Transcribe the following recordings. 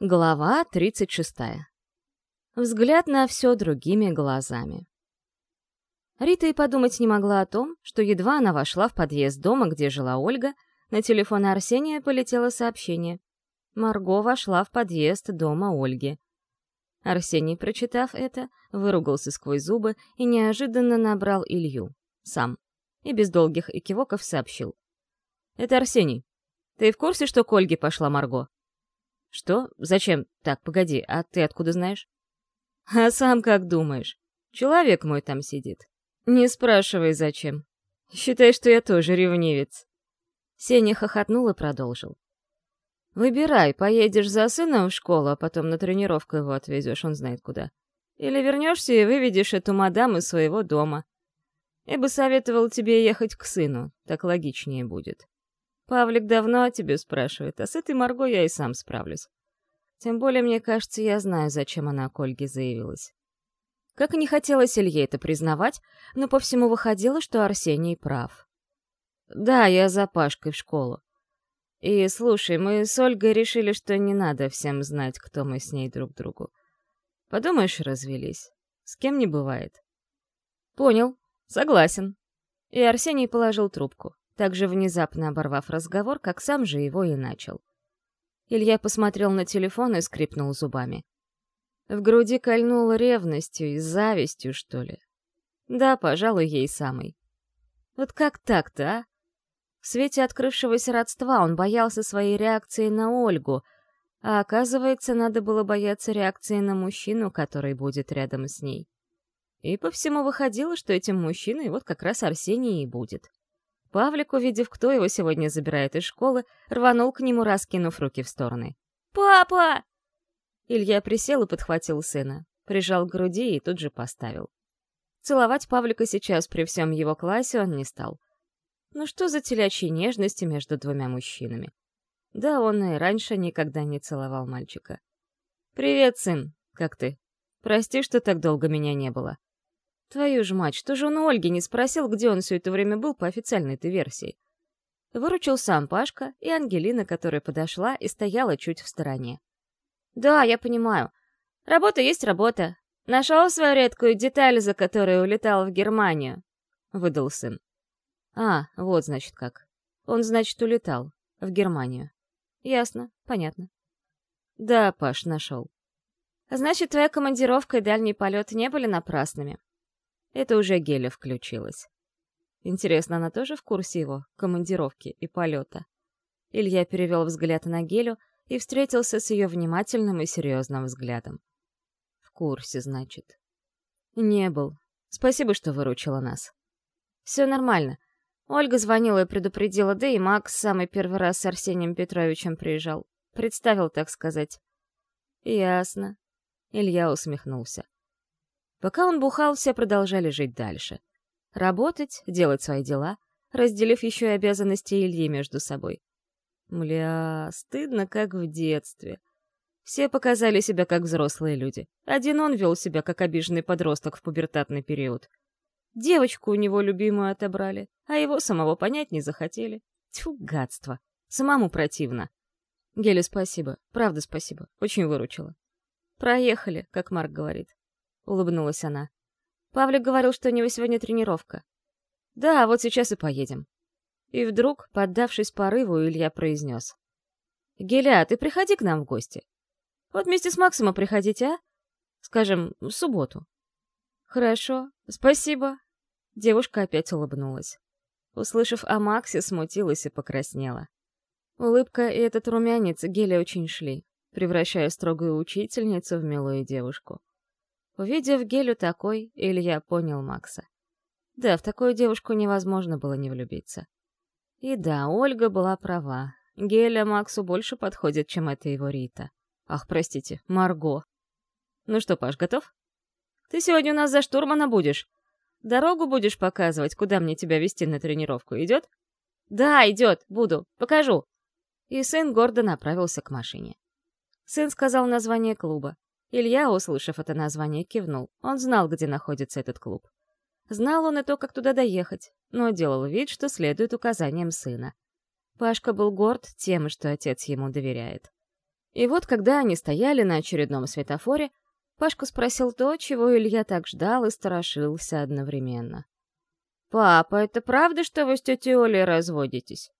Глава 36. Взгляд на все другими глазами. Рита и подумать не могла о том, что едва она вошла в подъезд дома, где жила Ольга, на телефон Арсения полетело сообщение. Марго вошла в подъезд дома Ольги. Арсений, прочитав это, выругался сквозь зубы и неожиданно набрал Илью. Сам. И без долгих экивоков сообщил. «Это Арсений. Ты в курсе, что к Ольге пошла Марго?» «Что? Зачем? Так, погоди, а ты откуда знаешь?» «А сам как думаешь? Человек мой там сидит. Не спрашивай, зачем. Считай, что я тоже ревнивец». Сеня хохотнул и продолжил. «Выбирай, поедешь за сыном в школу, а потом на тренировку его отвезешь, он знает куда. Или вернешься и выведешь эту мадам из своего дома. Я бы советовал тебе ехать к сыну, так логичнее будет. Павлик давно о тебе спрашивает, а с этой Марго я и сам справлюсь. Тем более, мне кажется, я знаю, зачем она к Ольге заявилась. Как и не хотелось Илье это признавать, но по всему выходило, что Арсений прав. Да, я за Пашкой в школу. И, слушай, мы с Ольгой решили, что не надо всем знать, кто мы с ней друг другу. Подумаешь, развелись. С кем не бывает. Понял. Согласен. И Арсений положил трубку также внезапно оборвав разговор, как сам же его и начал. Илья посмотрел на телефон и скрипнул зубами. В груди кольнуло ревностью и завистью, что ли. Да, пожалуй, ей самой. Вот как так-то, а? В свете открывшегося родства он боялся своей реакции на Ольгу, а оказывается, надо было бояться реакции на мужчину, который будет рядом с ней. И по всему выходило, что этим мужчиной вот как раз Арсений и будет. Павлик, увидев, кто его сегодня забирает из школы, рванул к нему, раскинув руки в стороны. «Папа!» Илья присел и подхватил сына, прижал к груди и тут же поставил. Целовать Павлика сейчас при всем его классе он не стал. Ну что за телячьи нежности между двумя мужчинами? Да, он и раньше никогда не целовал мальчика. «Привет, сын, как ты? Прости, что так долго меня не было». Твою ж мать, что же он у Ольги не спросил, где он все это время был по официальной-то версии? Выручил сам Пашка и Ангелина, которая подошла и стояла чуть в стороне. «Да, я понимаю. Работа есть работа. Нашел свою редкую деталь, за которой улетал в Германию», — выдал сын. «А, вот, значит, как. Он, значит, улетал. В Германию. Ясно, понятно». «Да, Паш, нашел». «Значит, твоя командировка и дальний полет не были напрасными. Это уже Геля включилась. Интересно, она тоже в курсе его, командировки и полета? Илья перевел взгляд на Гелю и встретился с ее внимательным и серьезным взглядом. В курсе, значит. Не был. Спасибо, что выручила нас. Все нормально. Ольга звонила и предупредила, да и Макс самый первый раз с Арсением Петровичем приезжал. Представил, так сказать. Ясно. Илья усмехнулся. Пока он бухал, все продолжали жить дальше. Работать, делать свои дела, разделив еще и обязанности Ильи между собой. Мля, стыдно, как в детстве. Все показали себя как взрослые люди. Один он вел себя как обиженный подросток в пубертатный период. Девочку у него любимую отобрали, а его самого понять не захотели. Тьфу, гадство. Самому противно. Геля, спасибо. Правда, спасибо. Очень выручила. Проехали, как Марк говорит улыбнулась она. Павлик говорил, что у него сегодня тренировка. Да, вот сейчас и поедем. И вдруг, поддавшись порыву, Илья произнес. «Геля, ты приходи к нам в гости. Вот вместе с Максимом приходите, а? Скажем, в субботу». «Хорошо, спасибо». Девушка опять улыбнулась. Услышав о Максе, смутилась и покраснела. Улыбка и этот румянец Геле очень шли, превращая строгую учительницу в милую девушку. Увидев Гелю такой, Илья понял Макса. Да, в такую девушку невозможно было не влюбиться. И да, Ольга была права. Геля Максу больше подходит, чем эта его Рита. Ах, простите, Марго. Ну что, Паш, готов? Ты сегодня у нас за штурмана будешь. Дорогу будешь показывать, куда мне тебя вести на тренировку, идет? Да, идет, буду, покажу. И сын гордо направился к машине. Сын сказал название клуба. Илья, услышав это название, кивнул. Он знал, где находится этот клуб. Знал он и то, как туда доехать, но делал вид, что следует указаниям сына. Пашка был горд тем, что отец ему доверяет. И вот, когда они стояли на очередном светофоре, Пашка спросил то, чего Илья так ждал и страшился одновременно. «Папа, это правда, что вы с тетей Олей разводитесь?»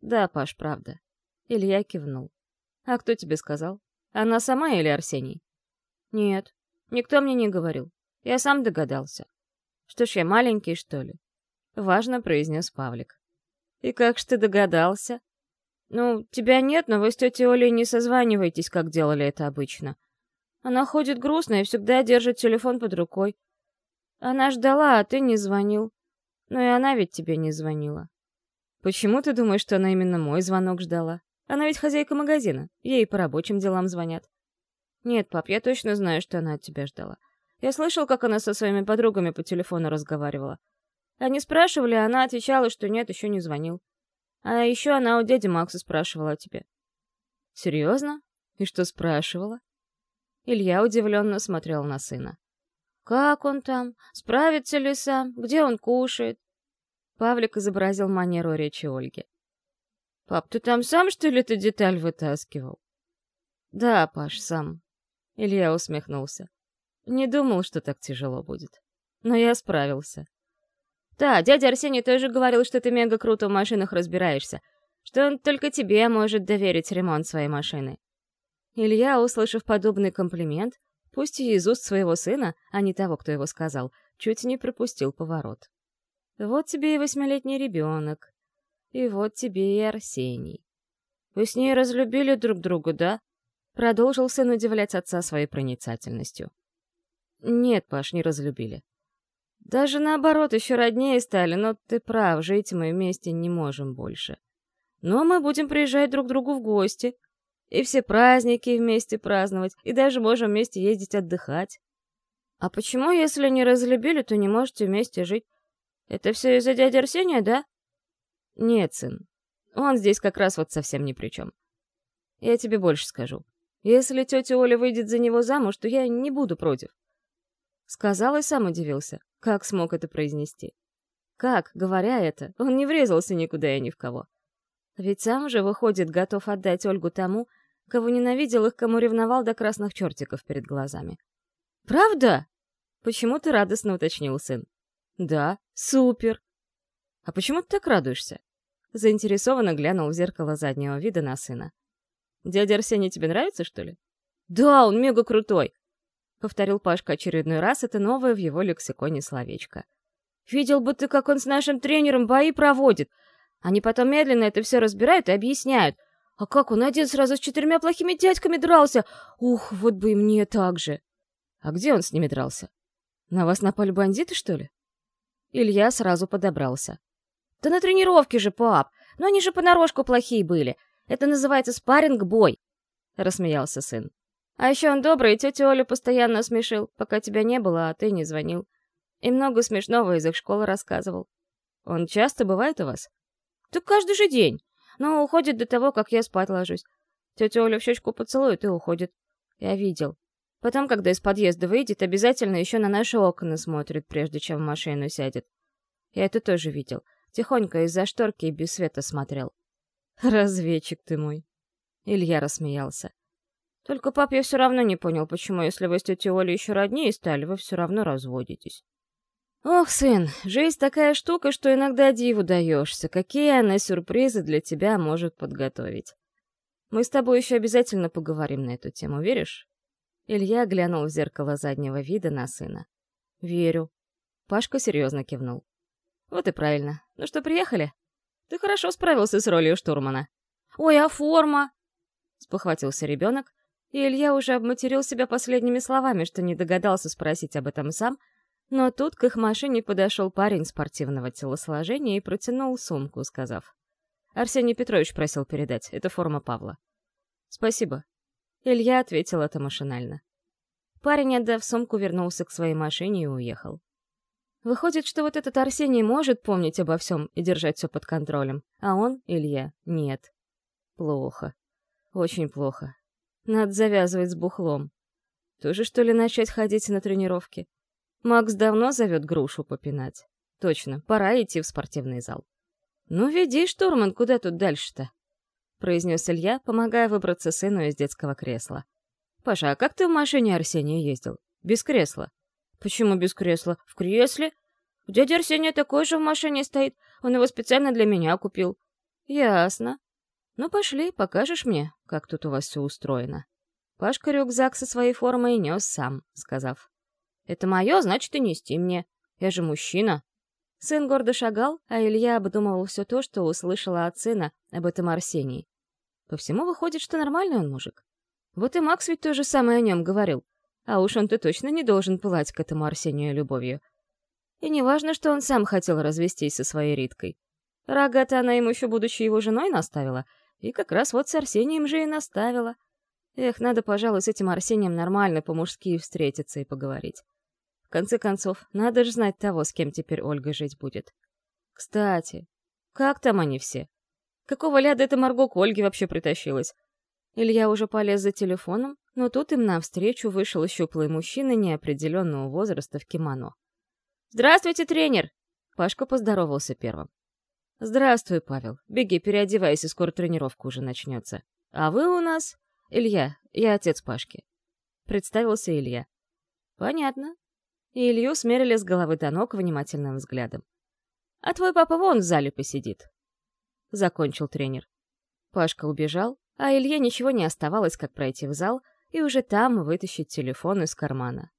«Да, Паш, правда». Илья кивнул. «А кто тебе сказал? Она сама или Арсений?» «Нет, никто мне не говорил. Я сам догадался. Что ж, я маленький, что ли?» Важно произнес Павлик. «И как ж ты догадался?» «Ну, тебя нет, но вы с тетей Олей не созваниваетесь, как делали это обычно. Она ходит грустно и всегда держит телефон под рукой. Она ждала, а ты не звонил. Но и она ведь тебе не звонила. Почему ты думаешь, что она именно мой звонок ждала? Она ведь хозяйка магазина, ей по рабочим делам звонят. Нет, пап, я точно знаю, что она от тебя ждала. Я слышал, как она со своими подругами по телефону разговаривала. Они спрашивали, а она отвечала, что нет, еще не звонил. А еще она у дяди Макса спрашивала о тебе. Серьезно? И что спрашивала? Илья удивленно смотрел на сына. «Как он там? Справится ли сам? Где он кушает?» Павлик изобразил манеру речи Ольги. «Пап, ты там сам, что ли, эту деталь вытаскивал?» «Да, Паш, сам». Илья усмехнулся. «Не думал, что так тяжело будет. Но я справился». «Да, дядя Арсений тоже говорил, что ты мега круто в машинах разбираешься, что он только тебе может доверить ремонт своей машины». Илья, услышав подобный комплимент, пусть и из уст своего сына, а не того, кто его сказал, чуть не пропустил поворот. Вот тебе и восьмилетний ребенок. И вот тебе и Арсений. Вы с ней разлюбили друг друга, да? Продолжил сын удивлять отца своей проницательностью. Нет, Паш, не разлюбили. Даже наоборот, еще роднее стали, но ты прав, жить мы вместе не можем больше. Но мы будем приезжать друг к другу в гости, и все праздники вместе праздновать, и даже можем вместе ездить отдыхать. А почему, если не разлюбили, то не можете вместе жить? Это все из-за дяди Арсения, да? Нет, сын. Он здесь как раз вот совсем ни при чем. Я тебе больше скажу. Если тетя Оля выйдет за него замуж, то я не буду против. Сказал и сам удивился, как смог это произнести. Как, говоря это, он не врезался никуда и ни в кого. Ведь сам же, выходит, готов отдать Ольгу тому, кого ненавидел и кому ревновал до красных чертиков перед глазами. «Правда?» — почему-то радостно уточнил сын. «Да, супер!» «А почему ты так радуешься?» Заинтересованно глянул в зеркало заднего вида на сына. «Дядя Арсений тебе нравится, что ли?» «Да, он мега крутой!» — повторил Пашка очередной раз это новое в его лексиконе словечко. «Видел бы ты, как он с нашим тренером бои проводит! Они потом медленно это все разбирают и объясняют. А как он один сразу с четырьмя плохими дядьками дрался? Ух, вот бы и мне так же!» «А где он с ними дрался? На вас напали бандиты, что ли?» Илья сразу подобрался. «Да на тренировке же, пап! Но они же понарошку плохие были. Это называется спарринг-бой!» — рассмеялся сын. А еще он добрый, и тетю Олю постоянно смешил, пока тебя не было, а ты не звонил. И много смешного из их школы рассказывал. Он часто бывает у вас? Так каждый же день. Но уходит до того, как я спать ложусь. Тетя Оля в щечку поцелует и уходит. Я видел. Потом, когда из подъезда выйдет, обязательно еще на наши окна смотрит, прежде чем в машину сядет. Я это тоже видел. Тихонько из-за шторки и без света смотрел. «Разведчик ты мой!» Илья рассмеялся. Только пап я все равно не понял, почему, если вы с тетей Олей еще роднее стали, вы все равно разводитесь. Ох, сын, жизнь такая штука, что иногда диву даешься, какие она сюрпризы для тебя может подготовить. Мы с тобой еще обязательно поговорим на эту тему, веришь? Илья глянул в зеркало заднего вида на сына. «Верю». Пашка серьезно кивнул. «Вот и правильно. Ну что, приехали? Ты хорошо справился с ролью штурмана». «Ой, а форма?» — спохватился ребенок, и Илья уже обматерил себя последними словами, что не догадался спросить об этом сам, но тут к их машине подошел парень спортивного телосложения и протянул сумку, сказав. «Арсений Петрович просил передать, это форма Павла». «Спасибо». Илья ответил это машинально. Парень, отдав сумку, вернулся к своей машине и уехал. Выходит, что вот этот Арсений может помнить обо всем и держать все под контролем, а он, Илья, нет. Плохо. Очень плохо. Надо завязывать с бухлом. Тоже, что ли, начать ходить на тренировки? Макс давно зовет грушу попинать. Точно, пора идти в спортивный зал. Ну, веди, штурман, куда тут дальше-то? — произнес Илья, помогая выбраться сыну из детского кресла. «Паша, а как ты в машине Арсения ездил? Без кресла?» «Почему без кресла? В кресле? Дядя Арсения такой же в машине стоит. Он его специально для меня купил». «Ясно. Ну пошли, покажешь мне, как тут у вас все устроено». Пашка рюкзак со своей формой нес сам, сказав. «Это мое, значит, и нести мне. Я же мужчина». Сын гордо шагал, а Илья обдумывал все то, что услышала от сына об этом Арсении. По всему выходит, что нормальный он мужик. Вот и Макс ведь то же самое о нем говорил. А уж он-то точно не должен пылать к этому Арсению любовью. И не важно, что он сам хотел развестись со своей Риткой. Рога-то она ему еще будучи его женой наставила, и как раз вот с Арсением же и наставила — Эх, надо, пожалуй, с этим Арсением нормально по-мужски встретиться и поговорить. В конце концов, надо же знать того, с кем теперь Ольга жить будет. Кстати, как там они все? Какого ляда эта Марго к Ольге вообще притащилась? Илья уже полез за телефоном, но тут им навстречу вышел щуплый мужчина неопределенного возраста в кимоно. «Здравствуйте, тренер!» Пашка поздоровался первым. «Здравствуй, Павел. Беги, переодевайся, скоро тренировка уже начнется. А вы у нас...» «Илья, я отец Пашки», — представился Илья. «Понятно». И Илью смерили с головы до ног внимательным взглядом. «А твой папа вон в зале посидит», — закончил тренер. Пашка убежал, а Илье ничего не оставалось, как пройти в зал и уже там вытащить телефон из кармана.